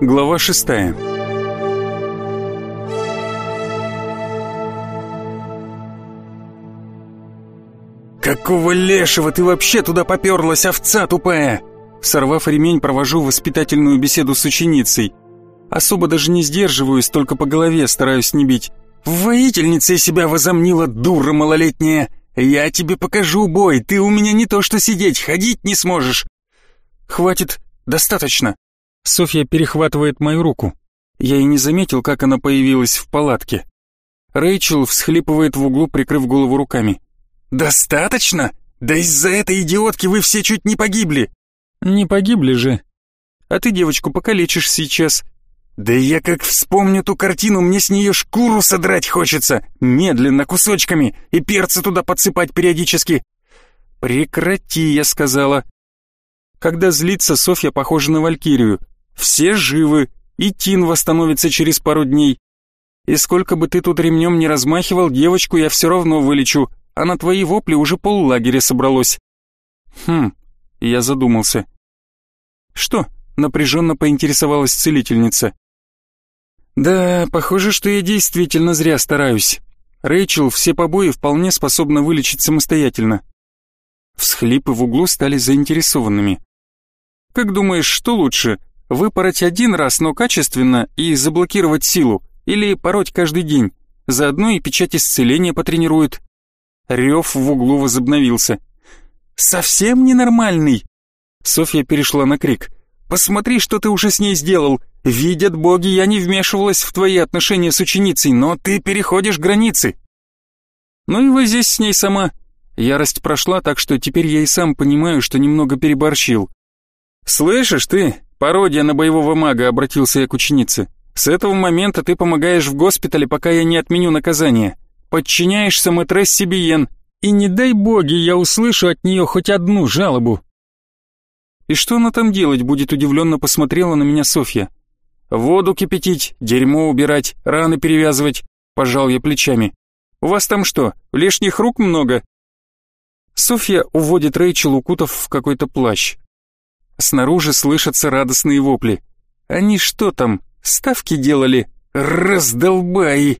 Глава шестая. «Какого лешего ты вообще туда поперлась, овца тупая?» Сорвав ремень, провожу воспитательную беседу с ученицей. Особо даже не сдерживаюсь, только по голове стараюсь не бить. «Воительницей себя возомнила, дура малолетняя! Я тебе покажу бой, ты у меня не то что сидеть, ходить не сможешь!» «Хватит, достаточно!» Софья перехватывает мою руку. Я и не заметил, как она появилась в палатке. Рэйчел всхлипывает в углу, прикрыв голову руками. «Достаточно? Да из-за этой идиотки вы все чуть не погибли!» «Не погибли же. А ты девочку покалечишь сейчас». «Да я как вспомню ту картину, мне с нее шкуру содрать хочется, медленно, кусочками, и перца туда подсыпать периодически». «Прекрати», — я сказала. Когда злится, Софья похожа на Валькирию. Все живы, и Тин восстановится через пару дней. И сколько бы ты тут ремнем не размахивал, девочку я все равно вылечу, а на твои вопли уже поллагеря собралось. Хм, я задумался. Что? Напряженно поинтересовалась целительница. Да, похоже, что я действительно зря стараюсь. Рэйчел все побои вполне способна вылечить самостоятельно. Всхлипы в углу стали заинтересованными. Как думаешь, что лучше, выпороть один раз, но качественно, и заблокировать силу, или пороть каждый день? Заодно и печать исцеления потренирует. Рев в углу возобновился. «Совсем ненормальный!» Софья перешла на крик. «Посмотри, что ты уже с ней сделал! Видят боги, я не вмешивалась в твои отношения с ученицей, но ты переходишь границы!» «Ну и возись с ней сама!» Ярость прошла, так что теперь я и сам понимаю, что немного переборщил. «Слышишь ты, пародия на боевого мага», — обратился я к ученице. «С этого момента ты помогаешь в госпитале, пока я не отменю наказание. Подчиняешься мэтрессе Биен, и не дай боги, я услышу от нее хоть одну жалобу». «И что она там делать?» — будет удивленно посмотрела на меня Софья. «Воду кипятить, дерьмо убирать, раны перевязывать», — пожал я плечами. «У вас там что, лишних рук много?» Софья уводит Рэйчел, укутав в какой-то плащ. Снаружи слышатся радостные вопли. Они что там, ставки делали? Раздолбай!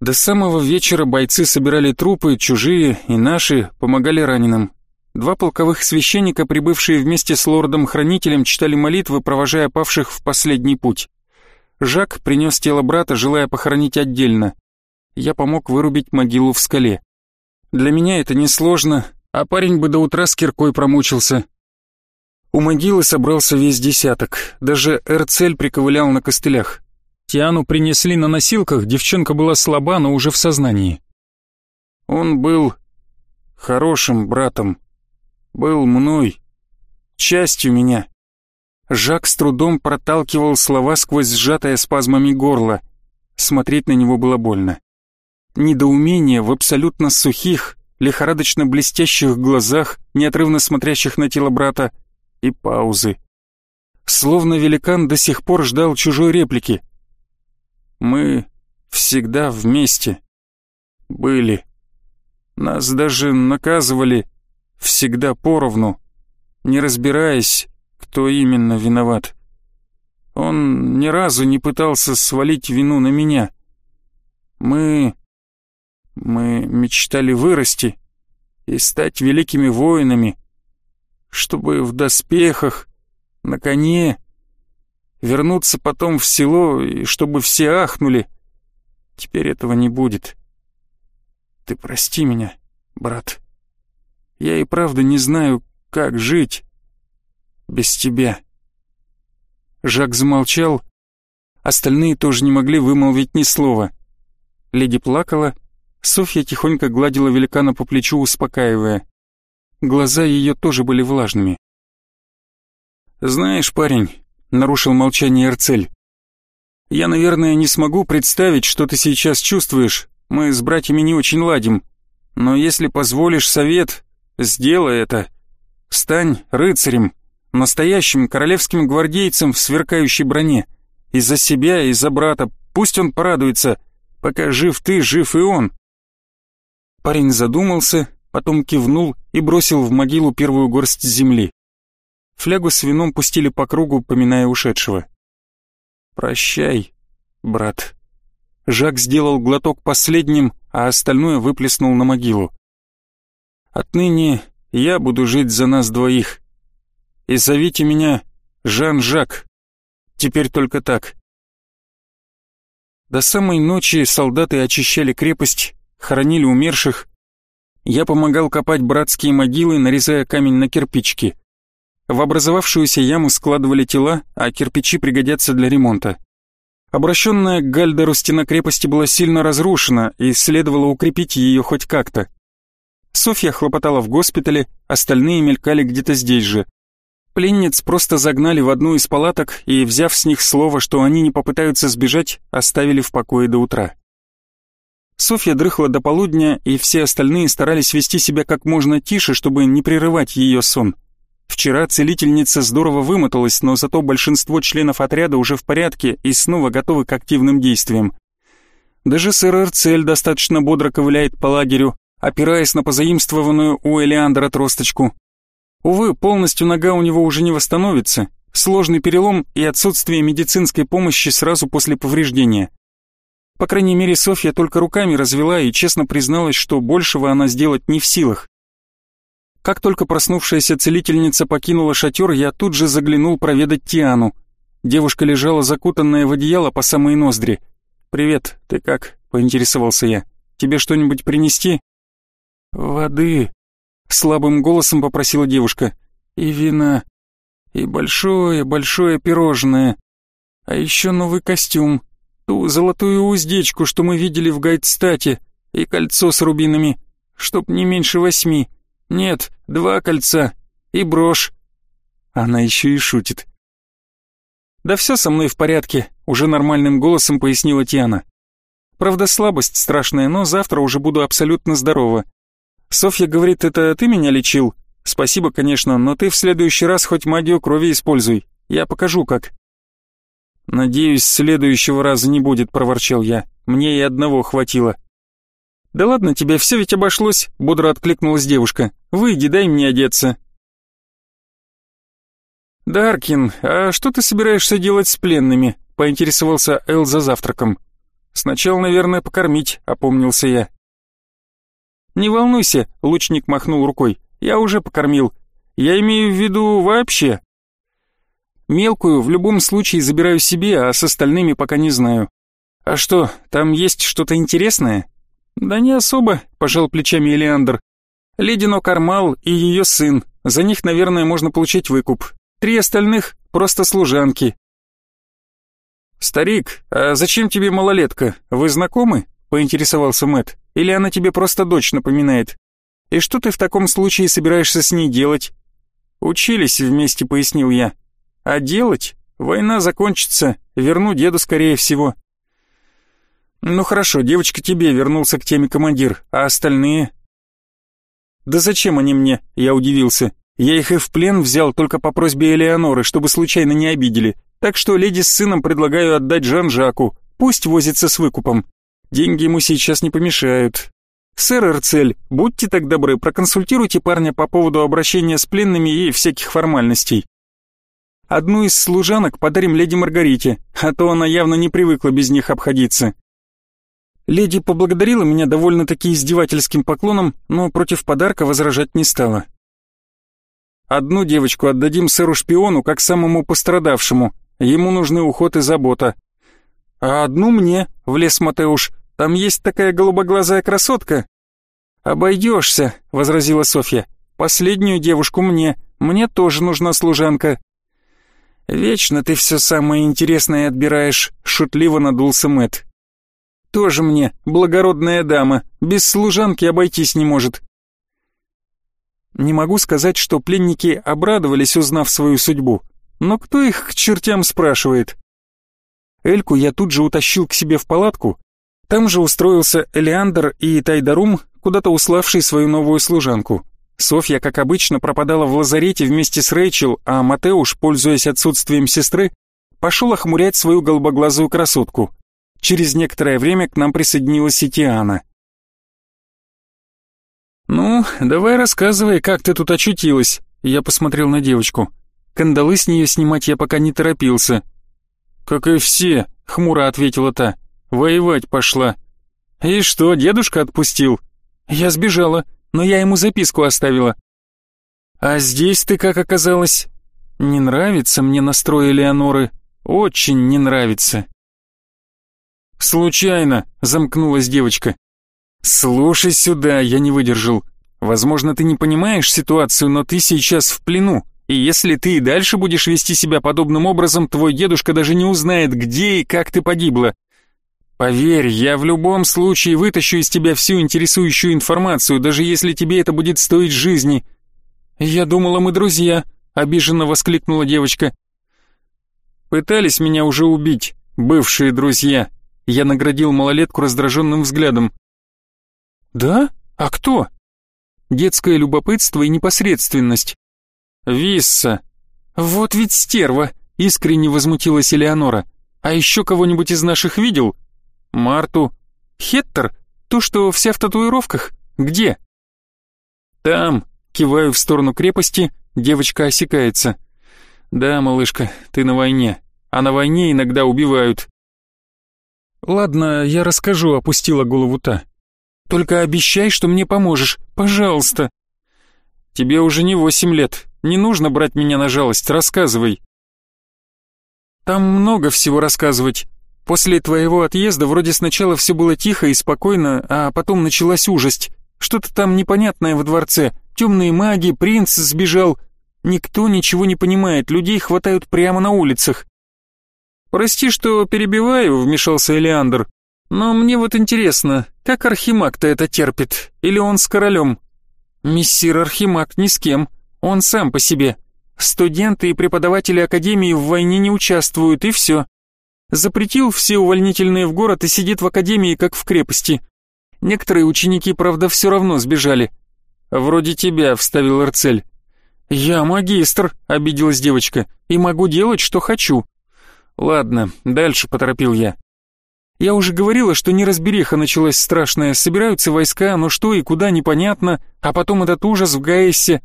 До самого вечера бойцы собирали трупы, чужие и наши, помогали раненым. Два полковых священника, прибывшие вместе с лордом-хранителем, читали молитвы, провожая павших в последний путь. Жак принес тело брата, желая похоронить отдельно. Я помог вырубить могилу в скале. Для меня это несложно, а парень бы до утра с киркой промучился. У могилы собрался весь десяток, даже Эрцель приковылял на костылях. Тиану принесли на носилках, девчонка была слаба, но уже в сознании. Он был хорошим братом, был мной, частью меня. Жак с трудом проталкивал слова сквозь сжатое спазмами горло. Смотреть на него было больно. Недоумение в абсолютно сухих, лихорадочно блестящих глазах, неотрывно смотрящих на тело брата, и паузы. Словно великан до сих пор ждал чужой реплики. Мы всегда вместе были. Нас даже наказывали всегда поровну, не разбираясь, кто именно виноват. Он ни разу не пытался свалить вину на меня. Мы... мы мечтали вырасти и стать великими воинами, чтобы в доспехах, на коне, вернуться потом в село, и чтобы все ахнули. Теперь этого не будет. Ты прости меня, брат. Я и правда не знаю, как жить без тебя. Жак замолчал, остальные тоже не могли вымолвить ни слова. Леди плакала, Софья тихонько гладила великана по плечу, успокаивая. Глаза ее тоже были влажными. «Знаешь, парень, — нарушил молчание Эрцель. «Я, наверное, не смогу представить, что ты сейчас чувствуешь. Мы с братьями не очень ладим. Но если позволишь совет, сделай это. Стань рыцарем, настоящим королевским гвардейцем в сверкающей броне. И за себя, и за брата. Пусть он порадуется. Пока жив ты, жив и он». Парень задумался, потом кивнул и бросил в могилу первую горсть земли. Флягу с вином пустили по кругу, поминая ушедшего. «Прощай, брат». Жак сделал глоток последним, а остальное выплеснул на могилу. «Отныне я буду жить за нас двоих. И зовите меня Жан-Жак. Теперь только так». До самой ночи солдаты очищали крепость, хоронили умерших. Я помогал копать братские могилы, нарезая камень на кирпичики. В образовавшуюся яму складывали тела, а кирпичи пригодятся для ремонта. Обращенная к Гальдеру стена крепости была сильно разрушена, и следовало укрепить ее хоть как-то. Софья хлопотала в госпитале, остальные мелькали где-то здесь же. Пленниц просто загнали в одну из палаток и, взяв с них слово, что они не попытаются сбежать, оставили в покое до утра. Софья дрыхла до полудня, и все остальные старались вести себя как можно тише, чтобы не прерывать ее сон. Вчера целительница здорово вымоталась, но зато большинство членов отряда уже в порядке и снова готовы к активным действиям. Даже сэр Эрцель достаточно бодро ковыляет по лагерю, опираясь на позаимствованную у Элеандра тросточку. Увы, полностью нога у него уже не восстановится. Сложный перелом и отсутствие медицинской помощи сразу после повреждения. По крайней мере, Софья только руками развела и честно призналась, что большего она сделать не в силах. Как только проснувшаяся целительница покинула шатер, я тут же заглянул проведать Тиану. Девушка лежала закутанная в одеяло по самые ноздри. «Привет, ты как?» — поинтересовался я. «Тебе что-нибудь принести?» «Воды», Слабым голосом попросила девушка. «И вина. И большое-большое пирожное. А еще новый костюм. Ту золотую уздечку, что мы видели в гайдстате. И кольцо с рубинами. Чтоб не меньше восьми. Нет, два кольца. И брошь». Она еще и шутит. «Да все со мной в порядке», — уже нормальным голосом пояснила Тиана. «Правда, слабость страшная, но завтра уже буду абсолютно здорова. Софья говорит, это ты меня лечил? Спасибо, конечно, но ты в следующий раз хоть магию крови используй. Я покажу, как. Надеюсь, следующего раза не будет, проворчал я. Мне и одного хватило. Да ладно тебе, все ведь обошлось, бодро откликнулась девушка. Выйди, дай мне одеться. Даркин, а что ты собираешься делать с пленными? поинтересовался Эл за завтраком. Сначала, наверное, покормить, опомнился я. «Не волнуйся», — лучник махнул рукой, — «я уже покормил. Я имею в виду вообще». «Мелкую в любом случае забираю себе, а с остальными пока не знаю». «А что, там есть что-то интересное?» «Да не особо», — пожал плечами Элеандр. «Леди Нокармал и ее сын. За них, наверное, можно получить выкуп. Три остальных — просто служанки». «Старик, а зачем тебе малолетка? Вы знакомы?» — поинтересовался Мэт. Или она тебе просто дочь напоминает? И что ты в таком случае собираешься с ней делать? Учились вместе, пояснил я. А делать? Война закончится, верну деду скорее всего. Ну хорошо, девочка тебе, вернулся к теме командир, а остальные? Да зачем они мне? Я удивился. Я их и в плен взял только по просьбе Элеоноры, чтобы случайно не обидели. Так что леди с сыном предлагаю отдать Жан-Жаку. Пусть возится с выкупом. Деньги ему сейчас не помешают. Сэр Эрцель, будьте так добры, проконсультируйте парня по поводу обращения с пленными и всяких формальностей. Одну из служанок подарим леди Маргарите, а то она явно не привыкла без них обходиться. Леди поблагодарила меня довольно-таки издевательским поклоном, но против подарка возражать не стала. Одну девочку отдадим сэру-шпиону как самому пострадавшему, ему нужны уход и забота. А одну мне, влез Матеуш, там есть такая голубоглазая красотка». «Обойдешься», — возразила Софья. «Последнюю девушку мне. Мне тоже нужна служанка». «Вечно ты все самое интересное отбираешь», — шутливо надулся Мэт. «Тоже мне, благородная дама, без служанки обойтись не может». Не могу сказать, что пленники обрадовались, узнав свою судьбу. Но кто их к чертям спрашивает? Эльку я тут же утащил к себе в палатку, там же устроился Элеандр и Тайдарум, куда-то уславший свою новую служанку. Софья, как обычно, пропадала в лазарете вместе с Рэйчел, а Матеуш, пользуясь отсутствием сестры, пошел охмурять свою голубоглазую красотку. Через некоторое время к нам присоединилась и Тиана. «Ну, давай рассказывай, как ты тут очутилась», — я посмотрел на девочку. Кандалы с нее снимать я пока не торопился. «Как и все», — хмуро ответила та. «Воевать пошла». «И что, дедушка отпустил?» «Я сбежала, но я ему записку оставила». «А здесь ты как оказалась?» «Не нравится мне настрой Элеоноры. Очень не нравится». «Случайно», — замкнулась девочка. «Слушай сюда, я не выдержал. Возможно, ты не понимаешь ситуацию, но ты сейчас в плену. И если ты и дальше будешь вести себя подобным образом, твой дедушка даже не узнает, где и как ты погибла. Поверь, я в любом случае вытащу из тебя всю интересующую информацию, даже если тебе это будет стоить жизни. Я думала, мы друзья, обиженно воскликнула девочка. Пытались меня уже убить, бывшие друзья. Я наградил малолетку раздраженным взглядом. Да? А кто? Детское любопытство и непосредственность. «Висса!» «Вот ведь стерва!» — искренне возмутилась Элеонора. «А еще кого-нибудь из наших видел?» «Марту». «Хеттер? То, что вся в татуировках? Где?» «Там!» — киваю в сторону крепости, девочка осекается. «Да, малышка, ты на войне, а на войне иногда убивают». «Ладно, я расскажу», — опустила голову та. «Только обещай, что мне поможешь, пожалуйста». «Тебе уже не восемь лет, не нужно брать меня на жалость, рассказывай. Там много всего рассказывать. После твоего отъезда вроде сначала все было тихо и спокойно, а потом началась ужасть. Что-то там непонятное во дворце. Темные маги, принц сбежал. Никто ничего не понимает, людей хватают прямо на улицах. «Прости, что перебиваю», — вмешался Элеандр. «Но мне вот интересно, как Архимаг-то это терпит? Или он с королем?» «Мессир Архимаг ни с кем. Он сам по себе. Студенты и преподаватели академии в войне не участвуют, и все. Запретил все увольнительные в город и сидит в академии, как в крепости. Некоторые ученики, правда, все равно сбежали. «Вроде тебя», — вставил Арцель. «Я магистр», — обиделась девочка, — «и могу делать, что хочу». «Ладно, дальше», — поторопил я. Я уже говорила, что неразбериха началась страшная, собираются войска, но что и куда непонятно, а потом этот ужас в Гаэссе,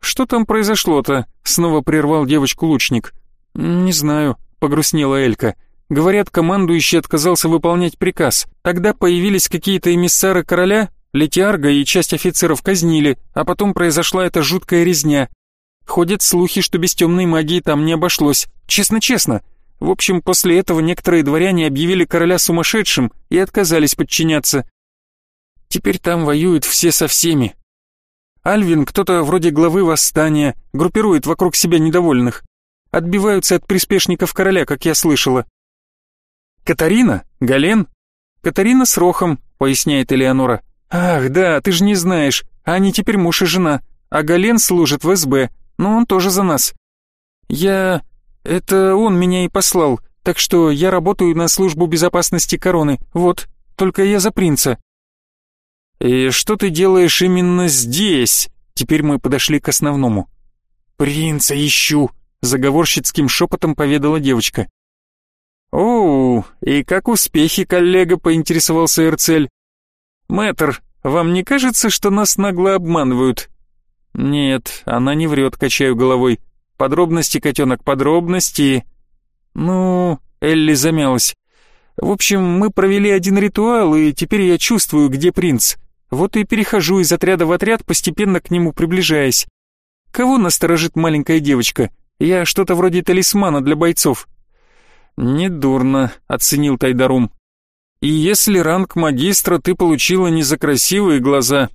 «Что там произошло-то?» — снова прервал девочку лучник. «Не знаю», — погрустнела Элька. «Говорят, командующий отказался выполнять приказ. Тогда появились какие-то эмиссары короля, Летиарга и часть офицеров казнили, а потом произошла эта жуткая резня. Ходят слухи, что без темной магии там не обошлось. Честно-честно. В общем, после этого некоторые дворяне объявили короля сумасшедшим и отказались подчиняться. Теперь там воюют все со всеми, Альвин кто-то вроде главы восстания, группирует вокруг себя недовольных. Отбиваются от приспешников короля, как я слышала. Катарина? Гален? Катарина с Рохом, поясняет Элеонора. Ах, да, ты же не знаешь, они теперь муж и жена, а Гален служит в СБ, но он тоже за нас. Я... это он меня и послал, так что я работаю на службу безопасности короны, вот, только я за принца. «И что ты делаешь именно здесь?» Теперь мы подошли к основному. «Принца ищу», — заговорщицким шепотом поведала девочка. «Оу, и как успехи, коллега?» — поинтересовался Эрцель. «Мэтр, вам не кажется, что нас нагло обманывают?» «Нет, она не врет», — качаю головой. «Подробности, котенок, подробности». «Ну...» — Элли замялась. «В общем, мы провели один ритуал, и теперь я чувствую, где принц. Вот и перехожу из отряда в отряд, постепенно к нему приближаясь. Кого насторожит маленькая девочка? Я что-то вроде талисмана для бойцов. Недурно, оценил Тайдарум. И если ранг магистра ты получила не за красивые глаза,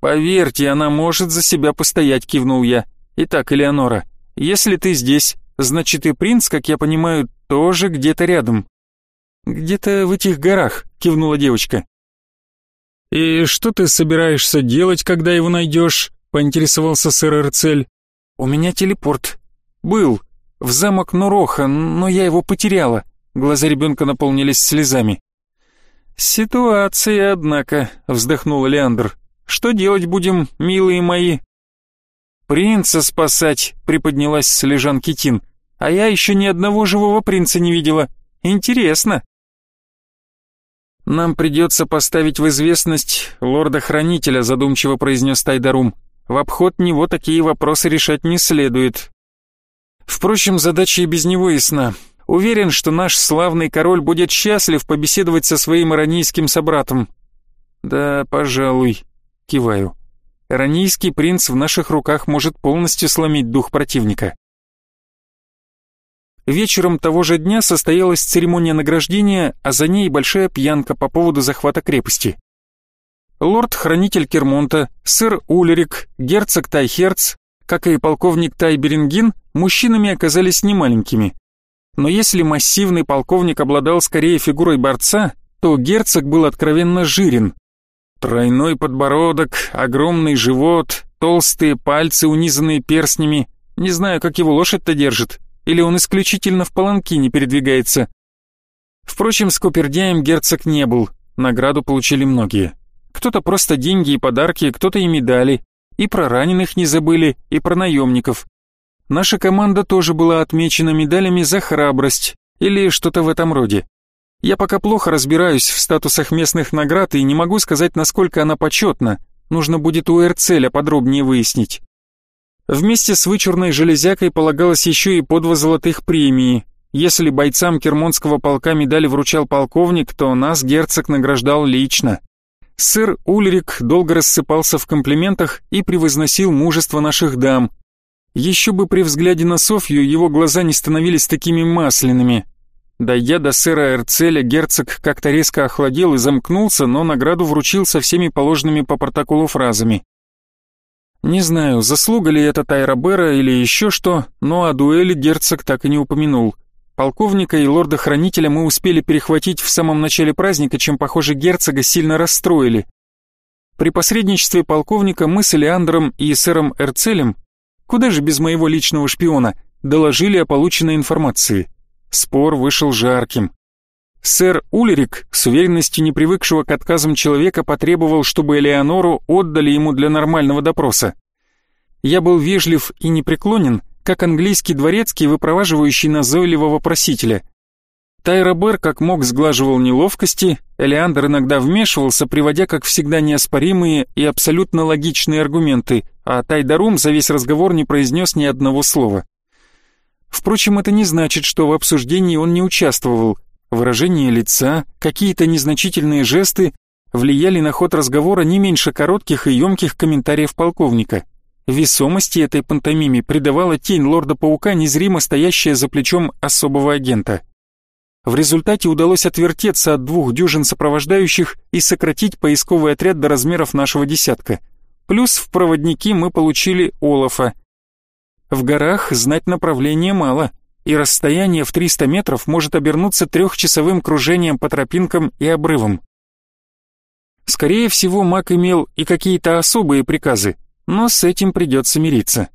поверьте, она может за себя постоять, кивнул я. Итак, Элеонора, если ты здесь, значит и принц, как я понимаю, тоже где-то рядом. Где-то в этих горах, кивнула девочка. «И что ты собираешься делать, когда его найдешь?» — поинтересовался сэр Эрцель. «У меня телепорт. Был. В замок Нуроха, но я его потеряла». Глаза ребенка наполнились слезами. «Ситуация, однако», — вздохнул Леандр. «Что делать будем, милые мои?» «Принца спасать», — приподнялась с лежанки. «А я еще ни одного живого принца не видела. Интересно». «Нам придется поставить в известность лорда-хранителя», задумчиво произнес Тайдарум. «В обход него такие вопросы решать не следует. Впрочем, задача и без него ясна. Уверен, что наш славный король будет счастлив побеседовать со своим иронийским собратом. Да, пожалуй, киваю. Иронийский принц в наших руках может полностью сломить дух противника. Вечером того же дня состоялась церемония награждения, а за ней большая пьянка по поводу захвата крепости. Лорд-хранитель Кермонта, сэр Улерик, герцог Тайхерц, как и полковник Тайберингин, мужчинами оказались немаленькими. Но если массивный полковник обладал скорее фигурой борца, то герцог был откровенно жирен. Тройной подбородок, огромный живот, толстые пальцы, унизанные перстнями. Не знаю, как его лошадь-то держит, или он исключительно в паланкине передвигается. Впрочем, с Купердяем герцог не был, награду получили многие. Кто-то просто деньги и подарки, кто-то и медали. И про раненых не забыли, и про наемников. Наша команда тоже была отмечена медалями за храбрость или что-то в этом роде. Я пока плохо разбираюсь в статусах местных наград и не могу сказать, насколько она почетна. Нужно будет у Эрцеля подробнее выяснить. Вместе с вычурной железякой полагалось еще и по два золотых премии. Если бойцам Кермонского полка медали вручал полковник, то нас герцог награждал лично. Сэр Ульрик долго рассыпался в комплиментах и превозносил мужество наших дам. Еще бы при взгляде на Софью его глаза не становились такими масляными. Дойдя до сэра Эрцеля, герцог как-то резко охладел и замкнулся, но награду вручил со всеми положенными по протоколу фразами. Не знаю, заслуга ли это Тайра Бера или еще что, но о дуэли герцог так и не упомянул. Полковника и лорда-хранителя мы успели перехватить в самом начале праздника, чем, похоже, герцога сильно расстроили. При посредничестве полковника мы с Элеандром и сэром Эрцелем, куда же без моего личного шпиона, доложили о полученной информации. Спор вышел жарким. Сэр Улерик, с уверенностью не привыкшего к отказам человека, потребовал, чтобы Элеонору отдали ему для нормального допроса. Я был вежлив и непреклонен, как английский дворецкий, выпроваживающий назойливого просителя. Тайра Бер как мог сглаживал неловкости, Элеандр иногда вмешивался, приводя, как всегда, неоспоримые и абсолютно логичные аргументы, а Тайдарум за весь разговор не произнес ни одного слова. Впрочем, это не значит, что в обсуждении он не участвовал, Выражение лица, какие-то незначительные жесты влияли на ход разговора не меньше коротких и емких комментариев полковника. Весомости этой пантомиме придавала тень лорда-паука, незримо стоящая за плечом особого агента. В результате удалось отвертеться от двух дюжин сопровождающих и сократить поисковый отряд до размеров нашего десятка. Плюс в проводники мы получили Олафа. В горах знать направление мало — и расстояние в 300 метров может обернуться трехчасовым кружением по тропинкам и обрывам. Скорее всего, маг имел и какие-то особые приказы, но с этим придется мириться.